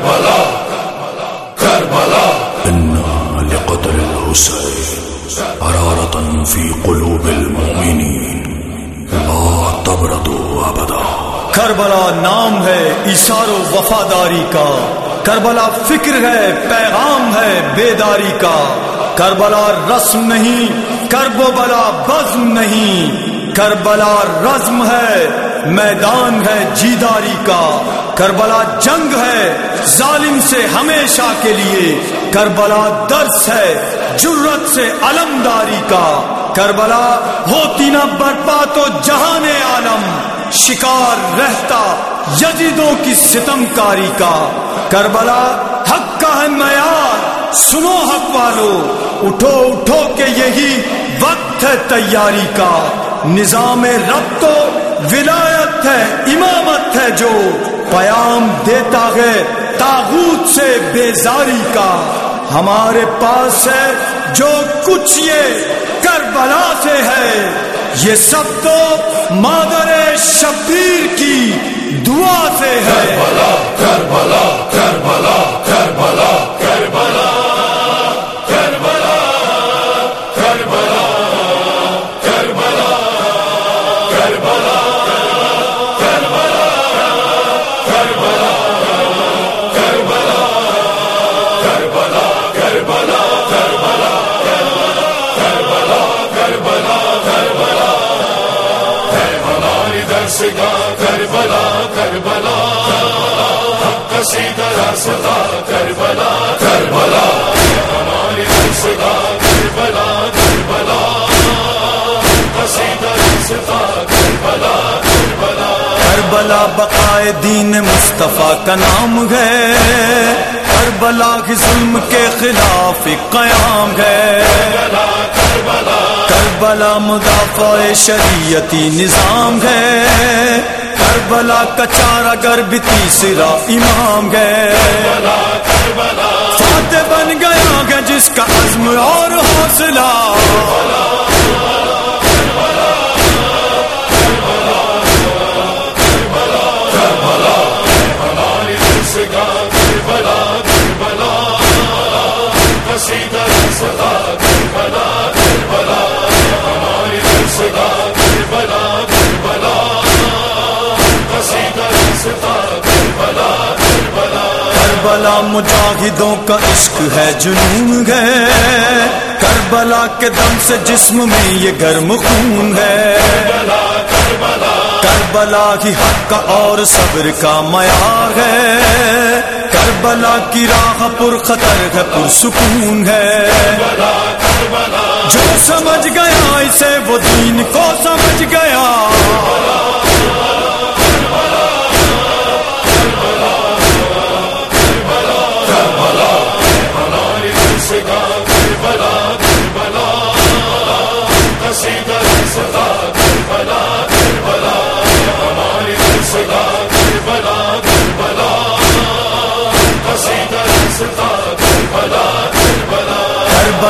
کربلا کربلا إنا لقتل الحسين حرارة في قلوب المؤمنين لا تبردوا أبدا کربلا نام ہے اشار و وفاداری کا کربلا فکر ہے پیغام ہے بیداری کا کربلا رسم نہیں کرب و بلا بزم نہیں کربلا رزم ہے میدان ہے جیداری کا کربلا جنگ ہے، ظالم سے ہمیشہ کے لیے۔ کربلا درس ہے جرت سے علمداری کا۔ کربلا ہوتی نہ برپا تو جہان عالم۔ شکار رہتا یزیدوں کی ستم کاری کا۔ کربلا حق کا ہے معیار، سنو حق والو۔ اٹھو اٹھو کہ یہی وقت ہے تیاری کا۔ نظام رب تو ولایت ہے، امامت ہے جو۔ پیام دیتا ہے تاغوت سے بیزاری کا۔ ہمارے پاس ہے جو کچھ یہ کربلا سے ہے۔ یہ سب تو مادر شبیر کی دعا سے ہے۔ کربلا کربلا کربلا کربلا کربلا ہماری درسگاہ کربلا کربلا قصیدہ راستہ کربلا کربلا ہماری درسگاہ کربلا کربلا قصیدہ راستہ کربلا کربلا۔ کربلا بقائے دین مصطفیٰ کا نام ہے، کربلا کی ظلم کے خلاف قیام ہے۔ کربلا کربلا مدافع شریعتی نظام ہے۔ کربلا کا چارہ گر بھی تیسرا امام ہے۔ فاتح بن گیا ہے جس کا عزم اور حوصلہ۔ کربلا مجاہدوں کا عشق ہے، جنون ہے۔ کربلا کے دم سے جسم میں یہ گرم خون ہے۔ کربلا کی حق کا اور صبر کا معیار ہے۔ کربلا کی راہ پر خطر ہے، پر سکون ہے۔ جو سمجھ گیا اسے، وہ دین کو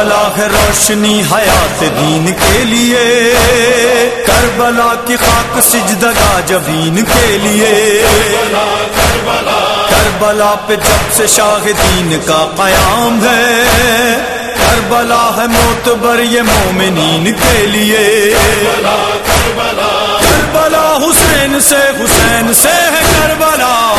کربلا ہے روشنی حیات دین کے لیے۔ کربلا کی خاک سجدگا جبین کے لیے۔ کربلا پہ جب سے شاہ دین کا قیام ہے۔ کربلا ہے موتبر یہ مومنین کے لیے۔ کربلا حسین سے حسین سے ہے کربلا۔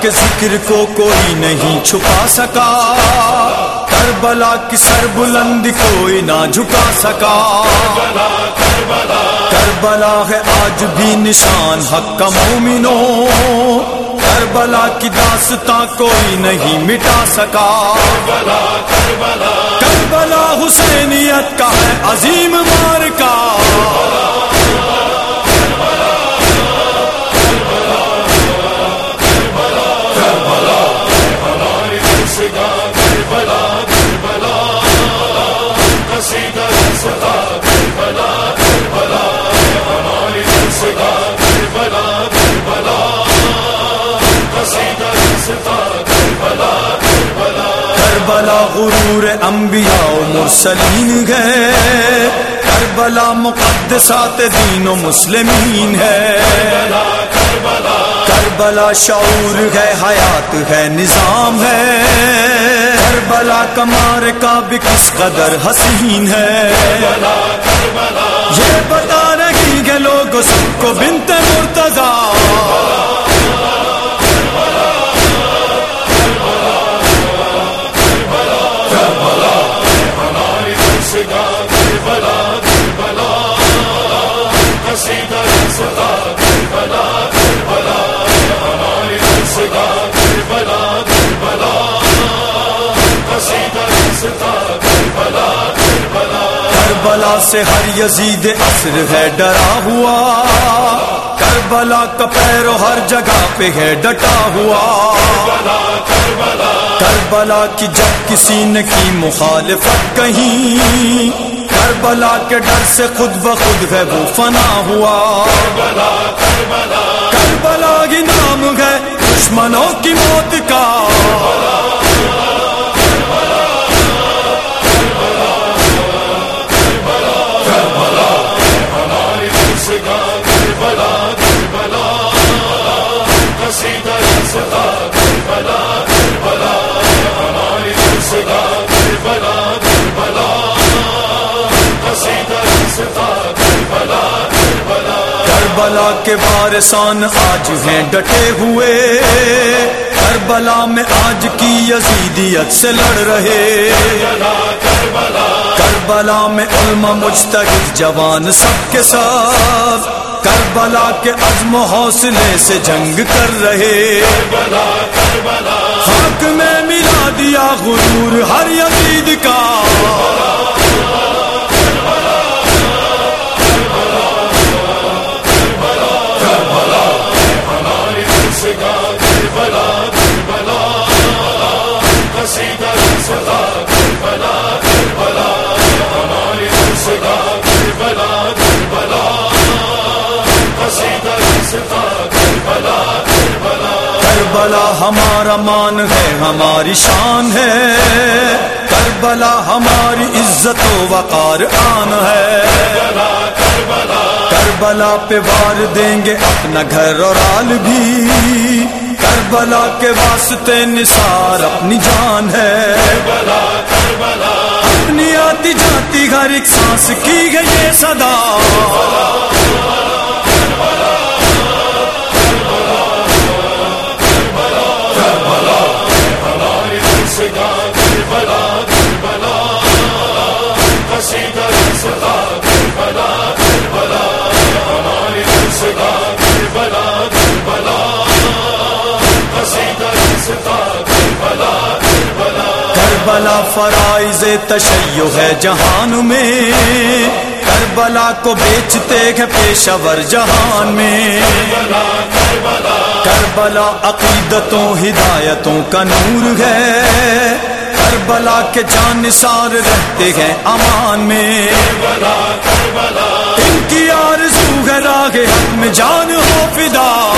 کے ذکر کو کوئی نہیں چھپا سکا۔ کربلا کی سر بلند کوئی نہ جھکا سکا۔ کربلا ہے آج بھی نشان حق کا مومنوں۔ کربلا کی داستان کوئی نہیں مٹا سکا۔ کربلا حسینیت کا ہے عظیم مار کربلا غرور انبیاء و مرسلین ہے۔ کربلا مقدسات دین و مسلمین ہے۔ کربلا شعور ہے، حیات ہے، نظام ہے۔ کربلا کمار کا بھی کس قدر حسین ہے۔ یہ بتا رہی کہ لوگ سب کو بنت مرتضی۔ کربلا سے ہر یزید اثر ہے، ڈرا ہوا۔ کربلا کا پیرو ہر جگہ پہ ہے، ڈٹا ہوا۔ کربلا کی جب کسی نے کی مخالفت کہیں کربلا کے ڈر سے خود بخود ہے، وہ فنا ہوا۔ کربلا کی نام ہے، دشمنوں کی موت کا۔ کربلا کے وارثان آج ہیں ڈٹے ہوئے۔ کربلا میں آج کی یزیدیت سے لڑ رہے۔ کربلا میں علما مجتہد جوان سب کے ساتھ۔ کربلا کے عزم و حوصلے سے جنگ کر رہے۔ خاک میں ملا دیا غرور ہر یزید کا۔ کربلا ہمارا مان ہے، ہماری شان ہے۔ کربلا ہماری عزت و وقار آن ہے۔ کربلا پہ وار دیں گے اپنا گھر اور آل بھی۔ کربلا کے واسطے نثار اپنی جان ہے۔ اپنی آتی جاتی، ہر ایک سانس کی ہے یہ صدا۔ فرائض تشیع ہے جہان میں۔ کربلا کو بیچتے ہیں پیشور جہان میں۔ کربلا عقیدتوں، ہدایتوں کا نور ہے۔ کربلا کے جان نثار رہتے ہیں امان میں۔ ان کی آرزو ہے راہ حق میں جان ہو فدا۔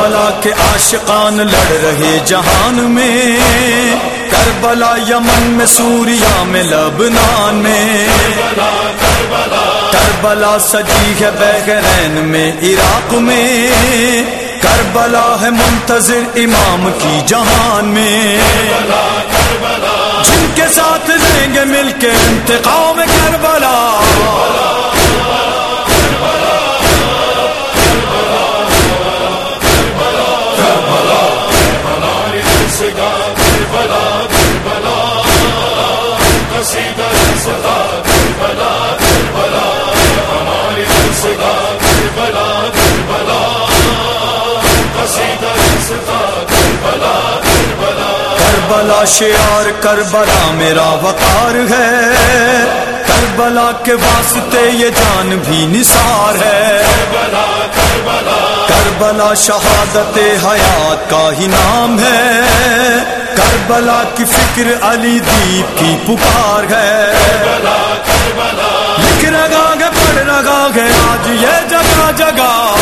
کربلا کے عاشقان لڑ رہے جہان میں۔ کربلا یمن میں، سوریا میں، لبنان میں۔ کربلا سجی ہے بحرین میں، عراق میں۔ کربلا ہے منتظر امام کی جہان میں۔ جن کے ساتھ لیں گے مل کے انتقام کربلا۔ کربلا شعار کربلا میرا وقار ہے۔ کربلا کے واسطے یہ جان بھی نثار ہے۔ کربلا کربلا کربلا شہادت حیات کا ہی نام ہے۔ کربلا کی فکر علی دیپ کی پکار ہے۔ کربلا کربلا لکھ رگا گے، پڑھ رگا گے، آج یہ جگہ جگہ۔